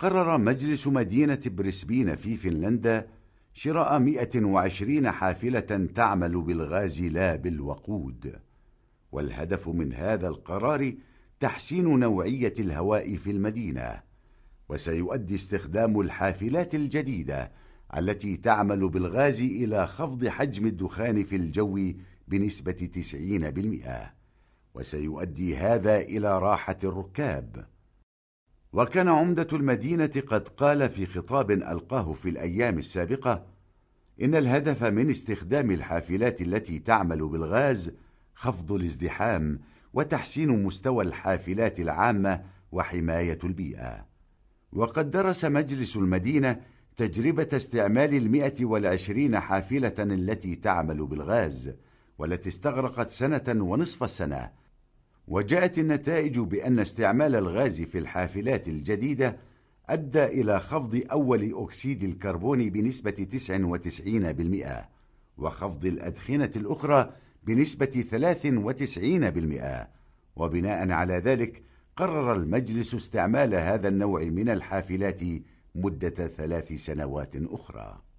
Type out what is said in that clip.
قرر مجلس مدينة بريسبين في فنلندا شراء 120 حافلة تعمل بالغاز لا بالوقود. والهدف من هذا القرار تحسين نوعية الهواء في المدينة وسيؤدي استخدام الحافلات الجديدة التي تعمل بالغاز إلى خفض حجم الدخان في الجو بنسبة 90% وسيؤدي هذا إلى راحة الركاب. وكان عمدة المدينة قد قال في خطاب ألقاه في الأيام السابقة إن الهدف من استخدام الحافلات التي تعمل بالغاز خفض الازدحام وتحسين مستوى الحافلات العامة وحماية البيئة. وقد درس مجلس المدينة تجربة استعمال المئة والعشرين حافلة التي تعمل بالغاز والتي استغرقت سنة ونصف السنة وجاءت النتائج بأن استعمال الغاز في الحافلات الجديدة أدى إلى خفض أول أكسيد الكربون بنسبة 99% وخفض الأدخنة الأخرى بنسبة 93% وبناء على ذلك قرر المجلس استعمال هذا النوع من الحافلات مدة ثلاث سنوات أخرى.